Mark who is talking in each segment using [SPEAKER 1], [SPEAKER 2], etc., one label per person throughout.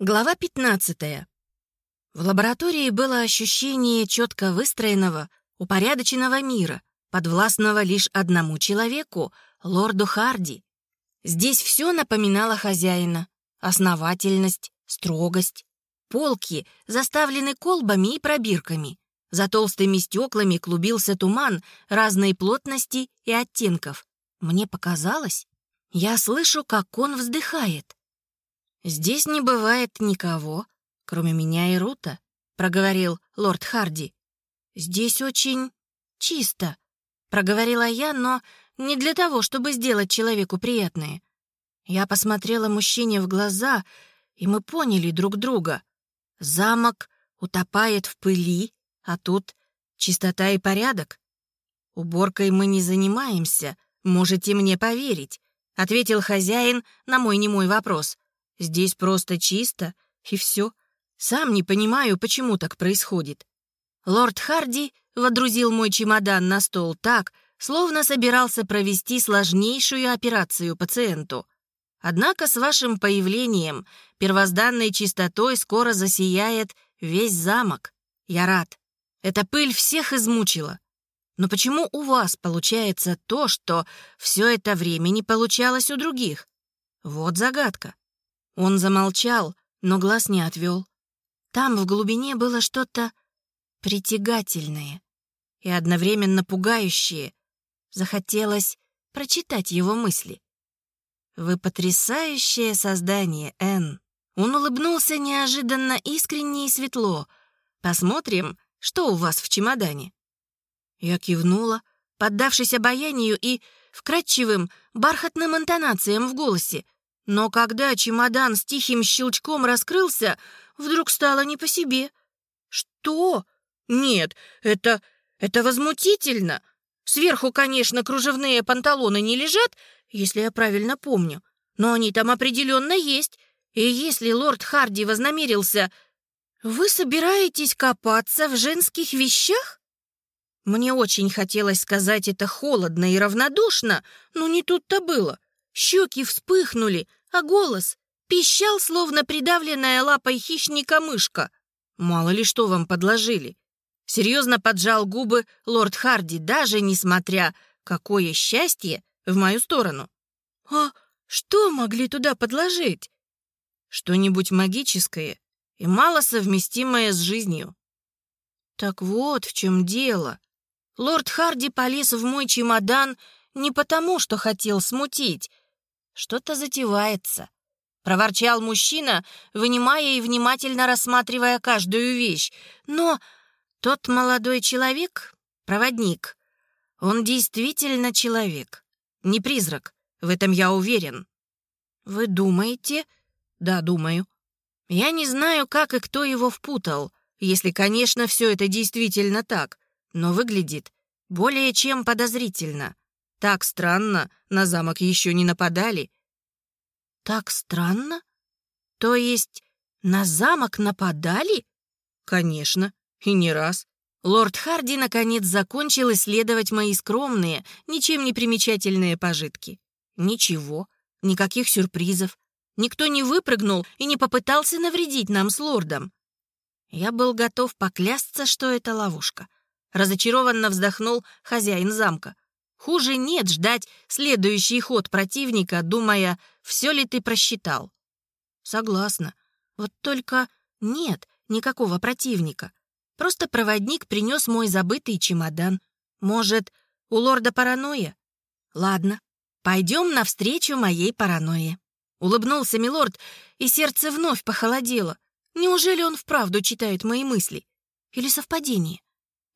[SPEAKER 1] Глава 15. В лаборатории было ощущение четко выстроенного, упорядоченного мира, подвластного лишь одному человеку, лорду Харди. Здесь все напоминало хозяина. Основательность, строгость. Полки заставлены колбами и пробирками. За толстыми стеклами клубился туман разной плотности и оттенков. Мне показалось, я слышу, как он вздыхает. «Здесь не бывает никого, кроме меня и Рута», — проговорил лорд Харди. «Здесь очень чисто», — проговорила я, но не для того, чтобы сделать человеку приятное. Я посмотрела мужчине в глаза, и мы поняли друг друга. Замок утопает в пыли, а тут чистота и порядок. Уборкой мы не занимаемся, можете мне поверить, ответил хозяин на мой немой вопрос. Здесь просто чисто, и все. Сам не понимаю, почему так происходит. Лорд Харди водрузил мой чемодан на стол так, словно собирался провести сложнейшую операцию пациенту. Однако с вашим появлением первозданной чистотой скоро засияет весь замок. Я рад. Эта пыль всех измучила. Но почему у вас получается то, что все это время не получалось у других? Вот загадка. Он замолчал, но глаз не отвел. Там в глубине было что-то притягательное и одновременно пугающее. Захотелось прочитать его мысли. «Вы потрясающее создание, Энн!» Он улыбнулся неожиданно искренне и светло. «Посмотрим, что у вас в чемодане». Я кивнула, поддавшись обаянию и вкрадчивым, бархатным интонациям в голосе — но когда чемодан с тихим щелчком раскрылся, вдруг стало не по себе. «Что? Нет, это... это возмутительно. Сверху, конечно, кружевные панталоны не лежат, если я правильно помню, но они там определенно есть. И если лорд Харди вознамерился... Вы собираетесь копаться в женских вещах? Мне очень хотелось сказать это холодно и равнодушно, но не тут-то было. Щеки вспыхнули, а голос пищал, словно придавленная лапой хищника мышка. Мало ли что вам подложили. Серьезно поджал губы лорд Харди, даже несмотря, какое счастье, в мою сторону. «А что могли туда подложить?» «Что-нибудь магическое и мало совместимое с жизнью». «Так вот в чем дело. Лорд Харди полез в мой чемодан не потому, что хотел смутить, что-то затевается. Проворчал мужчина, вынимая и внимательно рассматривая каждую вещь. Но тот молодой человек, проводник, он действительно человек, не призрак, в этом я уверен. Вы думаете? Да, думаю. Я не знаю, как и кто его впутал, если, конечно, все это действительно так, но выглядит более чем подозрительно. Так странно, на замок еще не нападали. Так странно? То есть на замок нападали? Конечно, и не раз. Лорд Харди наконец закончил исследовать мои скромные, ничем не примечательные пожитки. Ничего, никаких сюрпризов. Никто не выпрыгнул и не попытался навредить нам с лордом. Я был готов поклясться, что это ловушка. Разочарованно вздохнул хозяин замка. Хуже нет ждать следующий ход противника, думая, все ли ты просчитал. Согласна. Вот только нет никакого противника. Просто проводник принес мой забытый чемодан. Может, у лорда паранойя? Ладно, пойдем навстречу моей паранойе. Улыбнулся милорд, и сердце вновь похолодело. Неужели он вправду читает мои мысли? Или совпадение?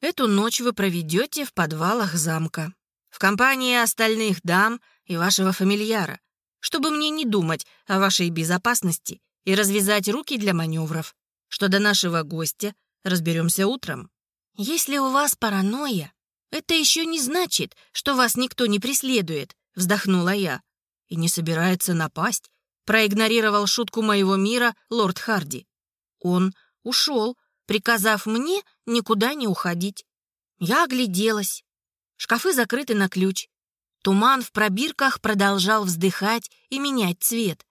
[SPEAKER 1] Эту ночь вы проведете в подвалах замка в компании остальных дам и вашего фамильяра, чтобы мне не думать о вашей безопасности и развязать руки для маневров, что до нашего гостя разберемся утром. Если у вас паранойя, это еще не значит, что вас никто не преследует, вздохнула я. И не собирается напасть, проигнорировал шутку моего мира лорд Харди. Он ушел, приказав мне никуда не уходить. Я огляделась. Шкафы закрыты на ключ. Туман в пробирках продолжал вздыхать и менять цвет.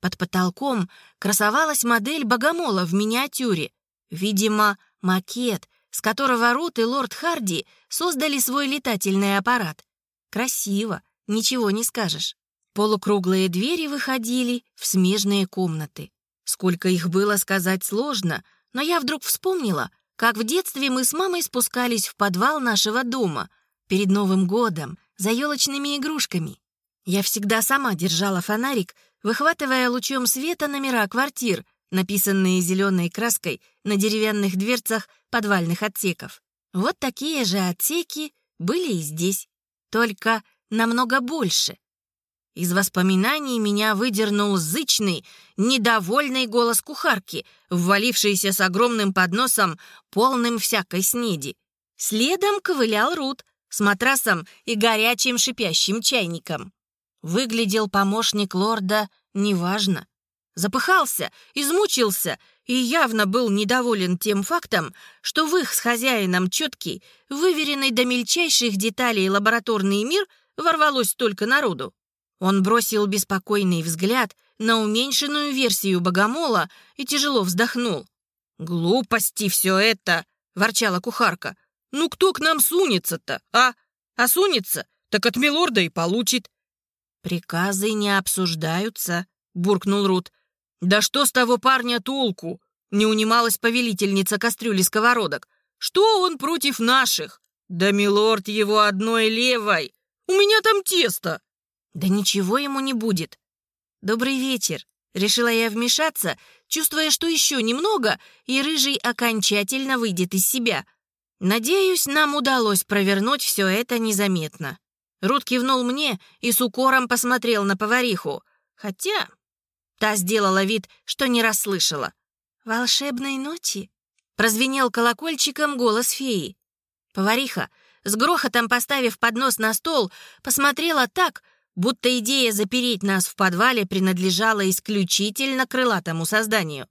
[SPEAKER 1] Под потолком красовалась модель богомола в миниатюре. Видимо, макет, с которого Рут и лорд Харди создали свой летательный аппарат. Красиво, ничего не скажешь. Полукруглые двери выходили в смежные комнаты. Сколько их было сказать сложно, но я вдруг вспомнила, как в детстве мы с мамой спускались в подвал нашего дома перед Новым годом за елочными игрушками. Я всегда сама держала фонарик, выхватывая лучом света номера квартир, написанные зеленой краской на деревянных дверцах подвальных отсеков. Вот такие же отсеки были и здесь, только намного больше. Из воспоминаний меня выдернул зычный, недовольный голос кухарки, ввалившийся с огромным подносом, полным всякой снеди. Следом ковылял Рут с матрасом и горячим шипящим чайником. Выглядел помощник лорда неважно. Запыхался, измучился и явно был недоволен тем фактом, что в их с хозяином четкий, выверенный до мельчайших деталей лабораторный мир ворвалось только народу. Он бросил беспокойный взгляд на уменьшенную версию богомола и тяжело вздохнул. «Глупости все это!» — ворчала кухарка. «Ну кто к нам сунется-то, а? А сунется, так от милорда и получит». «Приказы не обсуждаются», — буркнул Рут. «Да что с того парня толку?» — не унималась повелительница кастрюли сковородок. «Что он против наших? Да милорд его одной левой! У меня там тесто!» Да ничего ему не будет. Добрый вечер. Решила я вмешаться, чувствуя, что еще немного, и Рыжий окончательно выйдет из себя. Надеюсь, нам удалось провернуть все это незаметно. Рут кивнул мне и с укором посмотрел на повариху. Хотя та сделала вид, что не расслышала. «Волшебной ночи?» Прозвенел колокольчиком голос феи. Повариха, с грохотом поставив поднос на стол, посмотрела так, будто идея запереть нас в подвале принадлежала исключительно крылатому созданию.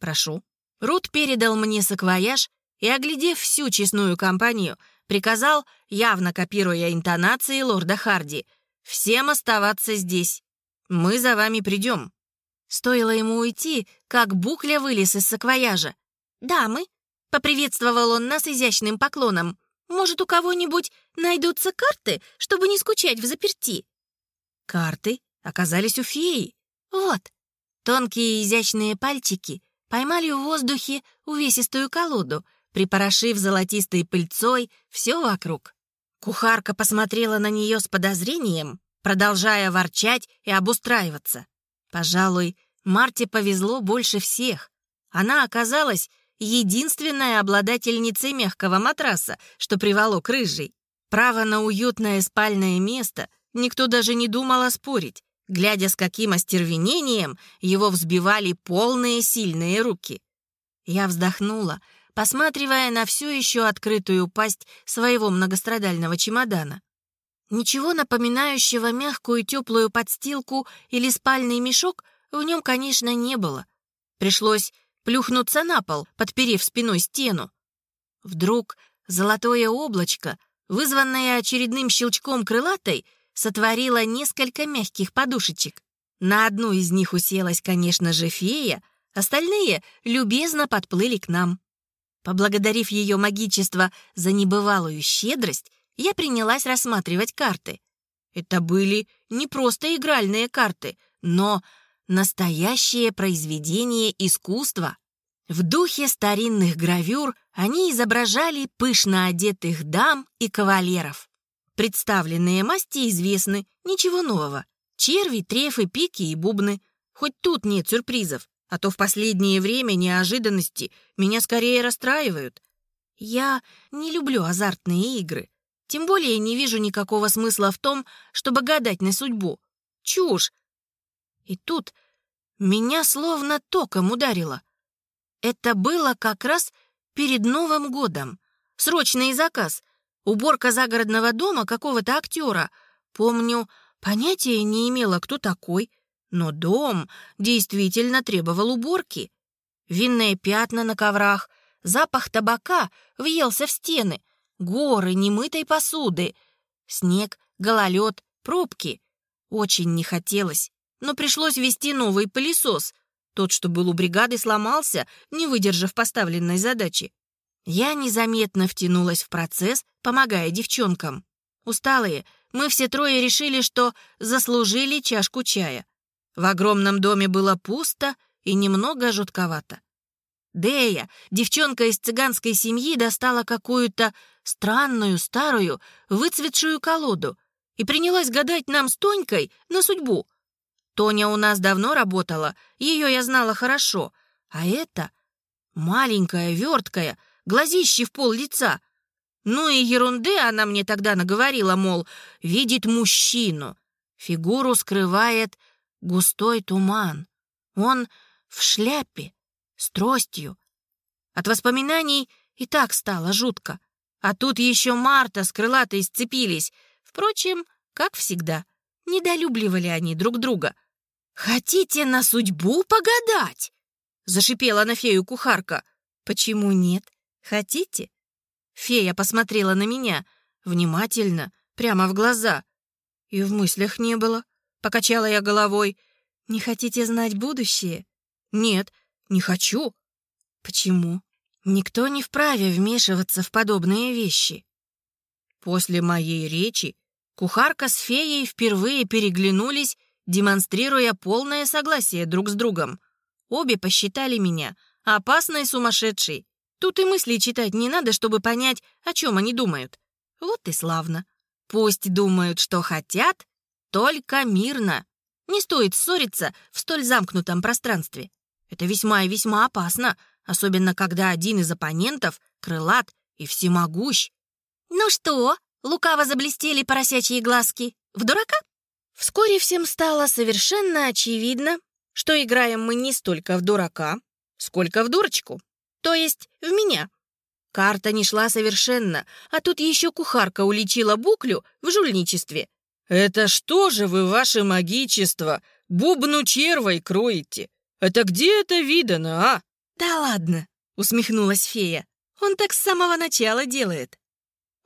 [SPEAKER 1] «Прошу». Рут передал мне саквояж и, оглядев всю честную компанию, приказал, явно копируя интонации лорда Харди, «Всем оставаться здесь. Мы за вами придем». Стоило ему уйти, как Букля вылез из саквояжа. «Дамы», — поприветствовал он нас изящным поклоном, «может, у кого-нибудь найдутся карты, чтобы не скучать в заперти?» Карты оказались у феи. Вот, тонкие изящные пальчики поймали в воздухе увесистую колоду, припорошив золотистой пыльцой все вокруг. Кухарка посмотрела на нее с подозрением, продолжая ворчать и обустраиваться. Пожалуй, Марте повезло больше всех. Она оказалась единственной обладательницей мягкого матраса, что приволок рыжий. Право на уютное спальное место Никто даже не думал оспорить, глядя, с каким остервенением его взбивали полные сильные руки. Я вздохнула, посматривая на все еще открытую пасть своего многострадального чемодана. Ничего напоминающего мягкую теплую подстилку или спальный мешок в нем, конечно, не было. Пришлось плюхнуться на пол, подперев спиной стену. Вдруг золотое облачко, вызванное очередным щелчком крылатой, сотворила несколько мягких подушечек. На одну из них уселась, конечно же, фея, остальные любезно подплыли к нам. Поблагодарив ее магичество за небывалую щедрость, я принялась рассматривать карты. Это были не просто игральные карты, но настоящее произведение искусства. В духе старинных гравюр они изображали пышно одетых дам и кавалеров. Представленные масти известны, ничего нового. Черви, трефы, пики и бубны. Хоть тут нет сюрпризов, а то в последнее время неожиданности меня скорее расстраивают. Я не люблю азартные игры. Тем более не вижу никакого смысла в том, чтобы гадать на судьбу. Чушь. И тут меня словно током ударило. Это было как раз перед Новым годом. Срочный заказ — Уборка загородного дома какого-то актера. Помню, понятия не имела, кто такой, но дом действительно требовал уборки. Винные пятна на коврах, запах табака въелся в стены, горы немытой посуды, снег, гололед, пробки. Очень не хотелось, но пришлось вести новый пылесос. Тот, что был у бригады, сломался, не выдержав поставленной задачи. Я незаметно втянулась в процесс, помогая девчонкам. Усталые, мы все трое решили, что заслужили чашку чая. В огромном доме было пусто и немного жутковато. Дея, девчонка из цыганской семьи, достала какую-то странную, старую, выцветшую колоду и принялась гадать нам с Тонькой на судьбу. Тоня у нас давно работала, ее я знала хорошо, а это маленькая, верткая, глазище в пол лица. Ну и ерунды она мне тогда наговорила, мол, видит мужчину. Фигуру скрывает густой туман. Он в шляпе, с тростью. От воспоминаний и так стало жутко. А тут еще Марта с крылатой сцепились. Впрочем, как всегда, недолюбливали они друг друга. «Хотите на судьбу погадать?» — зашипела на фею кухарка. «Почему нет? Хотите?» Фея посмотрела на меня, внимательно, прямо в глаза. И в мыслях не было. Покачала я головой. «Не хотите знать будущее?» «Нет, не хочу». «Почему?» «Никто не вправе вмешиваться в подобные вещи». После моей речи кухарка с феей впервые переглянулись, демонстрируя полное согласие друг с другом. Обе посчитали меня опасной сумасшедшей. Тут и мысли читать не надо, чтобы понять, о чем они думают. Вот и славно. Пусть думают, что хотят, только мирно. Не стоит ссориться в столь замкнутом пространстве. Это весьма и весьма опасно, особенно когда один из оппонентов крылат и всемогущ. «Ну что?» — лукаво заблестели поросячьи глазки. «В дурака?» Вскоре всем стало совершенно очевидно, что играем мы не столько в дурака, сколько в дурочку, то есть в меня. Карта не шла совершенно, а тут еще кухарка уличила буклю в жульничестве.
[SPEAKER 2] «Это что же вы, ваше магичество, бубну червой кроете? Это где это видано, а?»
[SPEAKER 1] «Да ладно», — усмехнулась фея. «Он так с самого начала делает».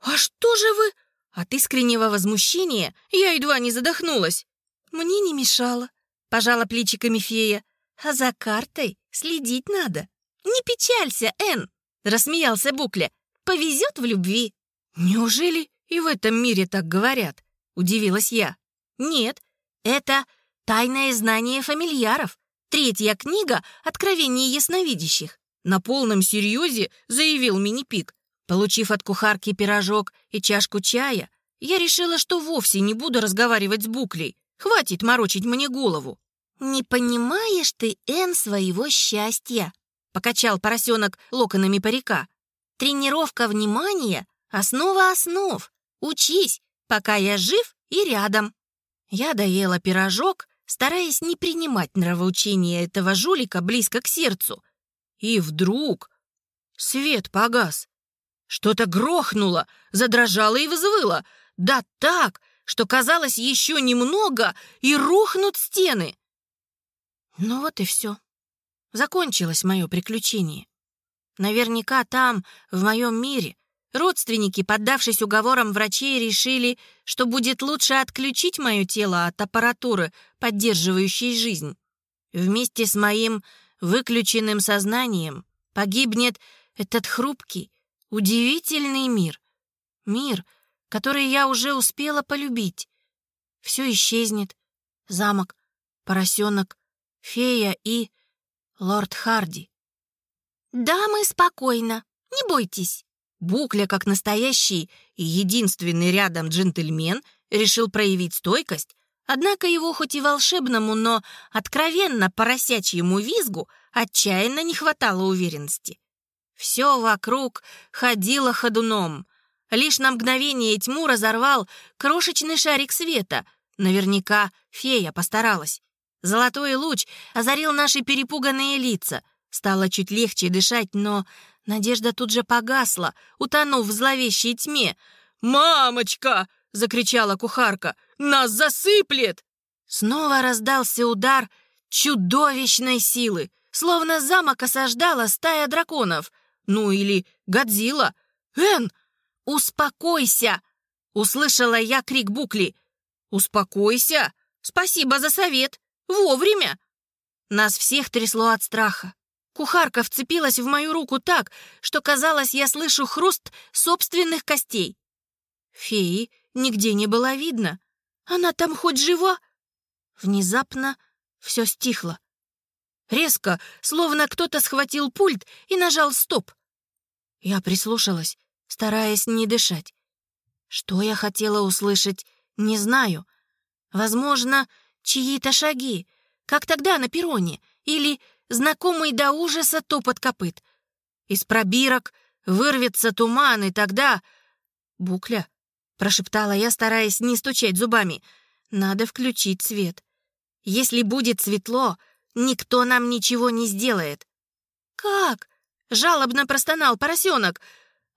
[SPEAKER 1] «А что же вы...» От искреннего возмущения я едва не задохнулась. «Мне не мешало», — пожала плечиками фея. «А за картой следить надо». «Не печалься, Энн», — рассмеялся Букля. «Повезет в любви». «Неужели и в этом мире так говорят?» — удивилась я. «Нет, это тайное знание фамильяров. Третья книга «Откровение ясновидящих». На полном серьезе заявил Мини-Пик. Получив от кухарки пирожок и чашку чая, я решила, что вовсе не буду разговаривать с Буклей. Хватит морочить мне голову. «Не понимаешь ты, Эн, своего счастья», — покачал поросенок локонами парика. «Тренировка внимания — основа основ. Учись, пока я жив и рядом». Я доела пирожок, стараясь не принимать нравоучения этого жулика близко к сердцу. И вдруг свет погас. Что-то грохнуло, задрожало и взвыло. Да так, что казалось еще немного, и рухнут стены. Ну вот и все. Закончилось мое приключение. Наверняка там, в моем мире, Родственники, поддавшись уговорам врачей, решили, что будет лучше отключить мое тело от аппаратуры, поддерживающей жизнь. Вместе с моим выключенным сознанием погибнет этот хрупкий, удивительный мир. Мир, который я уже успела полюбить. Все исчезнет. Замок, поросенок, фея и лорд Харди. «Дамы, спокойно, не бойтесь». Букля, как настоящий и единственный рядом джентльмен, решил проявить стойкость, однако его хоть и волшебному, но откровенно поросячьему визгу отчаянно не хватало уверенности. Все вокруг ходило ходуном. Лишь на мгновение тьму разорвал крошечный шарик света. Наверняка фея постаралась. Золотой луч озарил наши перепуганные лица. Стало чуть легче дышать, но Надежда тут же погасла, утонув в зловещей тьме.
[SPEAKER 2] «Мамочка!» — закричала кухарка. «Нас засыплет!»
[SPEAKER 1] Снова раздался удар чудовищной силы, словно замок осаждала стая драконов. Ну или Годзилла. «Эн, успокойся!» — услышала я крик Букли. «Успокойся! Спасибо за совет!»
[SPEAKER 2] — Вовремя!»
[SPEAKER 1] Нас всех трясло от страха. Кухарка вцепилась в мою руку так, что, казалось, я слышу хруст собственных костей. Феи нигде не было видно. Она там хоть жива? Внезапно все стихло. Резко, словно кто-то схватил пульт и нажал «стоп». Я прислушалась, стараясь не дышать. Что я хотела услышать, не знаю. Возможно, чьи-то шаги, как тогда на перроне, или знакомый до ужаса топот копыт. Из пробирок вырвется туман, и тогда... «Букля», — прошептала я, стараясь не стучать зубами, — «надо включить свет. Если будет светло, никто нам ничего не сделает». «Как?» — жалобно простонал поросенок.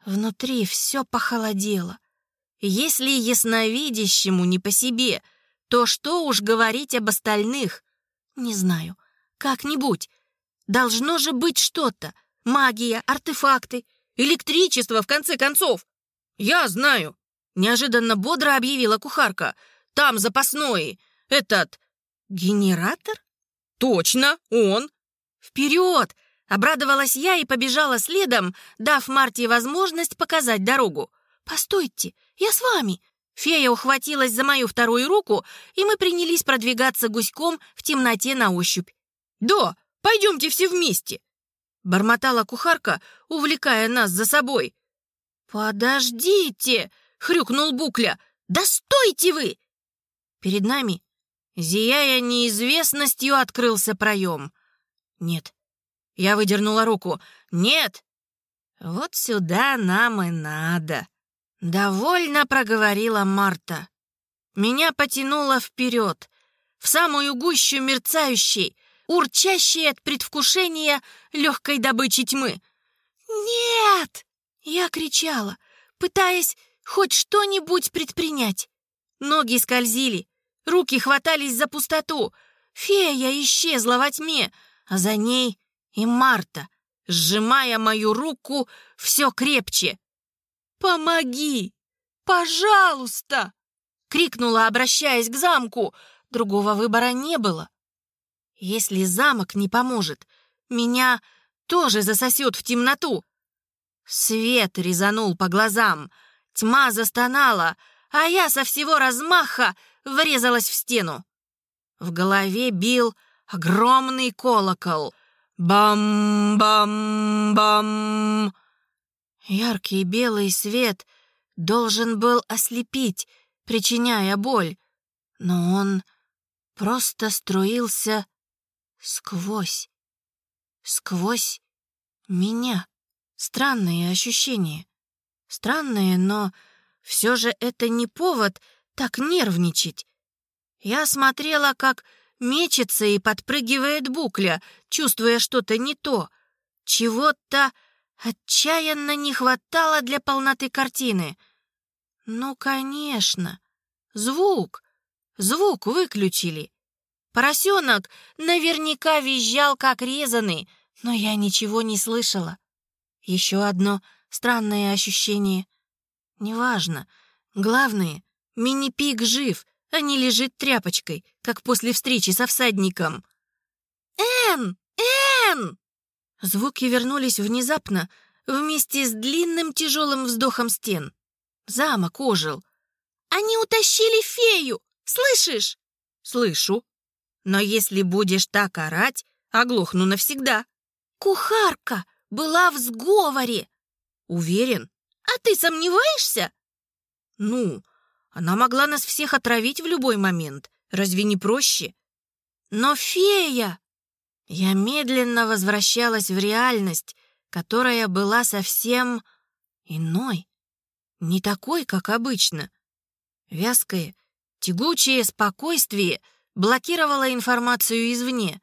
[SPEAKER 1] Внутри все похолодело. Если ясновидящему не по себе, то что уж говорить об остальных? Не знаю. Как-нибудь. Должно же быть что-то. Магия, артефакты, электричество, в конце концов. Я знаю. Неожиданно бодро объявила кухарка. Там запасной. Этот... Генератор? Точно, он. Вперед! Обрадовалась я и побежала следом, дав Марте возможность показать дорогу. «Постойте, я с вами!» Фея ухватилась за мою вторую руку, и мы принялись продвигаться гуськом в темноте на ощупь. «Да, пойдемте все вместе!» Бормотала кухарка, увлекая нас за собой. «Подождите!» — хрюкнул Букля. «Да стойте вы!» Перед нами, зияя неизвестностью, открылся проем. «Нет». Я выдернула руку. «Нет!» «Вот сюда нам и надо!» «Довольно», — проговорила Марта. Меня потянуло вперед, в самую гущу мерцающей, урчащей от предвкушения легкой добычи тьмы. «Нет!» — я кричала, пытаясь хоть что-нибудь предпринять. Ноги скользили, руки хватались за пустоту. Фея исчезла во тьме, а за ней и Марта, сжимая мою руку все крепче. «Помоги! Пожалуйста!» — крикнула, обращаясь к замку. Другого выбора не было. «Если замок не поможет, меня тоже засосет в темноту». Свет резанул по глазам, тьма застонала, а я со всего размаха врезалась в стену. В голове бил огромный колокол. Бам-бам-бам! Яркий белый свет должен был ослепить, причиняя боль, но он просто струился сквозь, сквозь меня. Странные ощущения. Странные, но все же это не повод так нервничать. Я смотрела, как мечется и подпрыгивает букля, чувствуя что-то не то, чего-то Отчаянно не хватало для полноты картины. Ну, конечно. Звук. Звук выключили. Поросенок наверняка визжал, как резанный, но я ничего не слышала. Еще одно странное ощущение. Неважно. Главное, мини-пик жив, а не лежит тряпочкой, как после встречи со всадником. «Энн! Энн!» Звуки вернулись внезапно, вместе с длинным тяжелым вздохом стен. Замок ожил. «Они утащили фею! Слышишь?» «Слышу. Но если будешь так орать, оглохну навсегда». «Кухарка была в сговоре!» «Уверен?» «А ты сомневаешься?» «Ну, она могла нас всех отравить в любой момент. Разве не проще?» «Но фея!» Я медленно возвращалась в реальность, которая была совсем иной, не такой, как обычно. Вязкое, тягучее спокойствие блокировало информацию извне.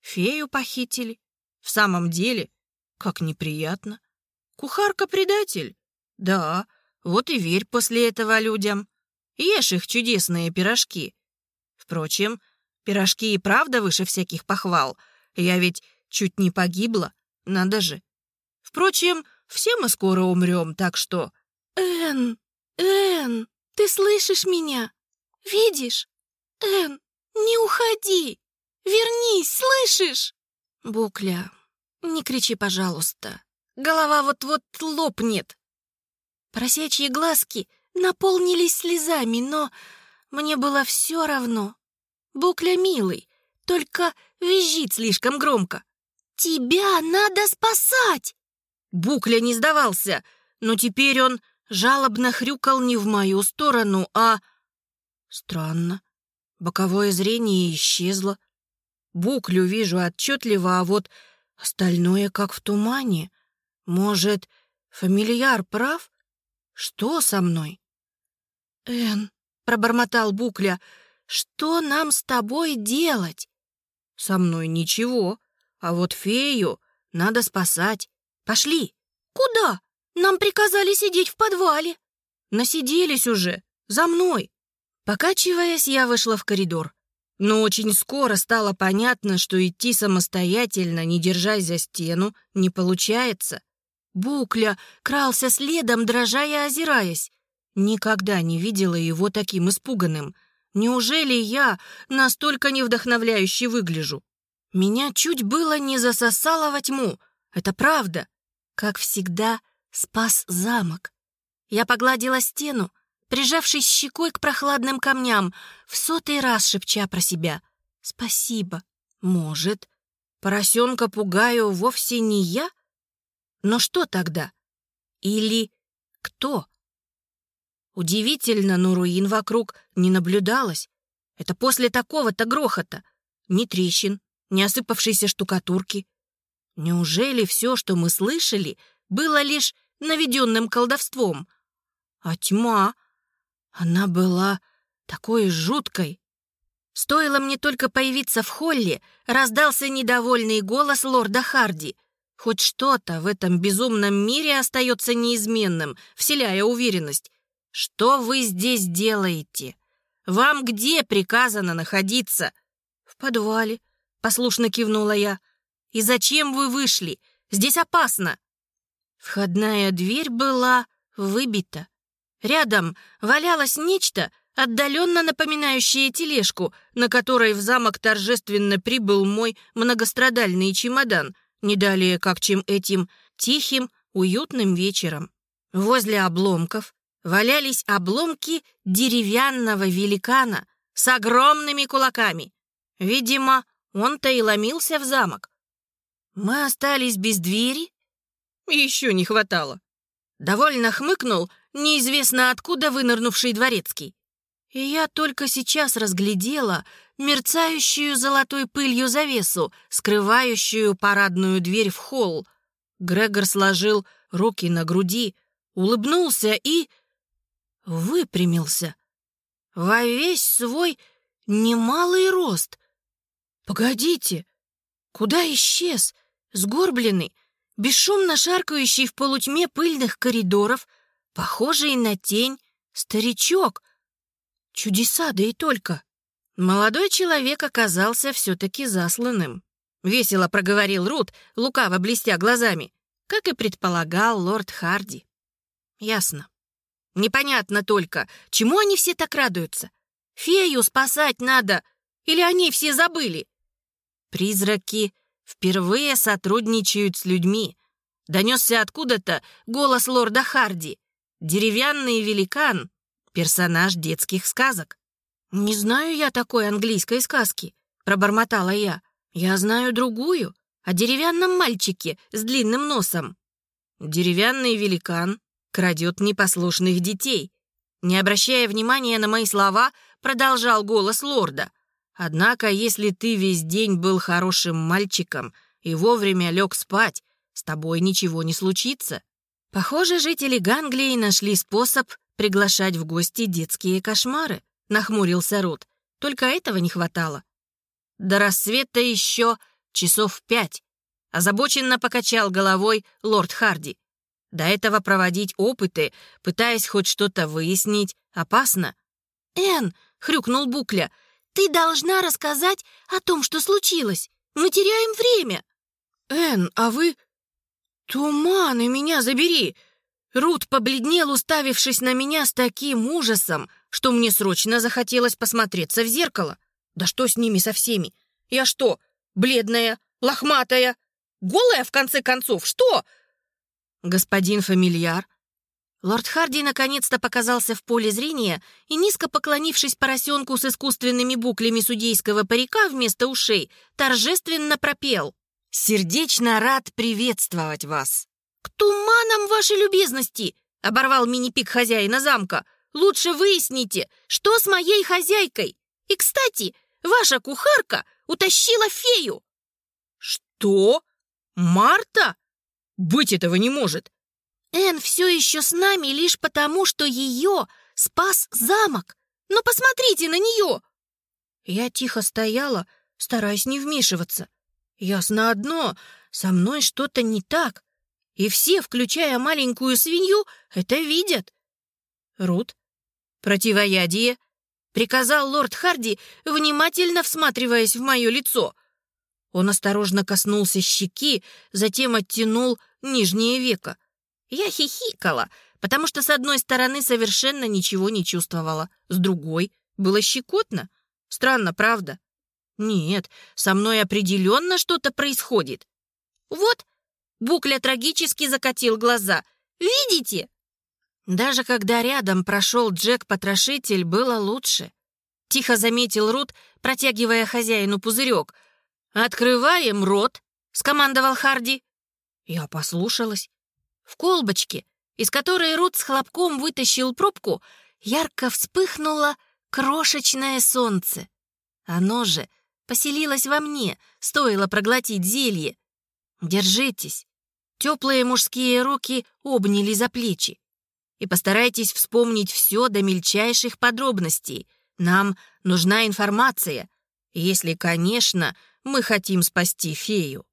[SPEAKER 1] Фею похитили. В самом деле, как неприятно. Кухарка-предатель? Да, вот и верь после этого людям. Ешь их чудесные пирожки. Впрочем, Пирожки и правда выше всяких похвал. Я ведь чуть не погибла, надо же. Впрочем, все мы скоро умрем, так что... Эн, Эн, ты слышишь меня? Видишь? Эн, Не уходи! Вернись, слышишь?» «Букля, не кричи, пожалуйста. Голова вот-вот лопнет». Просячьи глазки наполнились слезами, но мне было все равно. Букля милый, только визжит слишком громко. «Тебя надо спасать!» Букля не сдавался, но теперь он жалобно хрюкал не в мою сторону, а... Странно. Боковое зрение исчезло. Буклю вижу отчетливо, а вот остальное как в тумане. Может, фамильяр прав? Что со мной? «Эн», — пробормотал Букля, — «что нам с тобой делать?» «Со мной ничего, а вот фею надо спасать. Пошли!» «Куда? Нам приказали сидеть в подвале». «Насиделись уже. За мной!» Покачиваясь, я вышла в коридор. Но очень скоро стало понятно, что идти самостоятельно, не держась за стену, не получается. Букля крался следом, дрожа и озираясь. Никогда не видела его таким испуганным. Неужели я настолько невдохновляюще выгляжу? Меня чуть было не засосало во тьму. Это правда. Как всегда, спас замок. Я погладила стену, прижавшись щекой к прохладным камням, в сотый раз шепча про себя. «Спасибо. Может, поросенка пугаю вовсе не я? Но что тогда? Или кто?» Удивительно, но руин вокруг не наблюдалось. Это после такого-то грохота. Ни трещин, ни осыпавшейся штукатурки. Неужели все, что мы слышали, было лишь наведенным колдовством? А тьма, она была такой жуткой. Стоило мне только появиться в холле, раздался недовольный голос лорда Харди. Хоть что-то в этом безумном мире остается неизменным, вселяя уверенность. Что вы здесь делаете? Вам где приказано находиться? В подвале, послушно кивнула я. И зачем вы вышли? Здесь опасно. Входная дверь была выбита. Рядом валялось нечто, отдаленно напоминающее тележку, на которой в замок торжественно прибыл мой многострадальный чемодан, не далее как чем этим тихим, уютным вечером. Возле обломков валялись обломки деревянного великана с огромными кулаками. Видимо, он-то и ломился в замок. Мы остались без двери? Еще не хватало. Довольно хмыкнул неизвестно откуда вынырнувший дворецкий. И я только сейчас разглядела мерцающую золотой пылью завесу, скрывающую парадную дверь в холл. Грегор сложил руки на груди, улыбнулся и... выпрямился. Во весь свой немалый рост — «Погодите! Куда исчез? Сгорбленный, бесшумно шаркающий в полутьме пыльных коридоров, похожий на тень, старичок. Чудеса, да и только!» Молодой человек оказался все-таки засланным. Весело проговорил Рут, лукаво блестя глазами, как и предполагал лорд Харди. Ясно. Непонятно только, чему они все так радуются. Фею спасать надо, или они все забыли? Призраки впервые сотрудничают с людьми. Донесся откуда-то голос лорда Харди. Деревянный великан — персонаж детских сказок. «Не знаю я такой английской сказки», — пробормотала я. «Я знаю другую, о деревянном мальчике с длинным носом». Деревянный великан крадет непослушных детей. Не обращая внимания на мои слова, продолжал голос лорда — Однако, если ты весь день был хорошим мальчиком и вовремя лег спать, с тобой ничего не случится. Похоже, жители Ганглии нашли способ приглашать в гости детские кошмары, нахмурился Рут. Только этого не хватало. До рассвета еще часов пять. Озабоченно покачал головой лорд Харди. До этого проводить опыты, пытаясь хоть что-то выяснить, опасно. «Энн!» — хрюкнул Букля — ты должна рассказать о том, что случилось. Мы теряем время. Эн, а вы... Туманы меня забери! Рут побледнел, уставившись на меня с таким ужасом, что мне срочно захотелось посмотреться в зеркало.
[SPEAKER 2] Да что с ними со всеми? Я что, бледная, лохматая, голая в конце концов? Что?
[SPEAKER 1] Господин фамильяр. Лорд Харди наконец-то показался в поле зрения и, низко поклонившись поросенку с искусственными буклями судейского парика вместо ушей, торжественно пропел. «Сердечно рад приветствовать вас!» «К туманам вашей любезности!» — оборвал мини-пик хозяина замка. «Лучше выясните, что с моей хозяйкой. И, кстати, ваша кухарка утащила фею!»
[SPEAKER 2] «Что? Марта? Быть этого не может!»
[SPEAKER 1] Эн все еще с нами лишь потому, что ее спас замок. Но посмотрите на нее!» Я тихо стояла, стараясь не вмешиваться. Ясно одно, со мной что-то не так. И все, включая маленькую свинью, это видят. Рут, противоядие, приказал лорд Харди, внимательно всматриваясь в мое лицо. Он осторожно коснулся щеки, затем оттянул нижнее веко. Я хихикала, потому что с одной стороны совершенно ничего не чувствовала, с другой было щекотно. Странно, правда? Нет, со мной определенно что-то происходит. Вот, Букля трагически закатил глаза. Видите? Даже когда рядом прошел Джек-потрошитель, было лучше. Тихо заметил Рут, протягивая хозяину пузырек. «Открываем рот», — скомандовал Харди. Я послушалась. В колбочке, из которой Рут с хлопком вытащил пробку, ярко вспыхнуло крошечное солнце. Оно же поселилось во мне, стоило проглотить зелье. Держитесь. Теплые мужские руки обняли за плечи. И постарайтесь вспомнить все до мельчайших подробностей. Нам нужна информация, если, конечно, мы хотим спасти фею.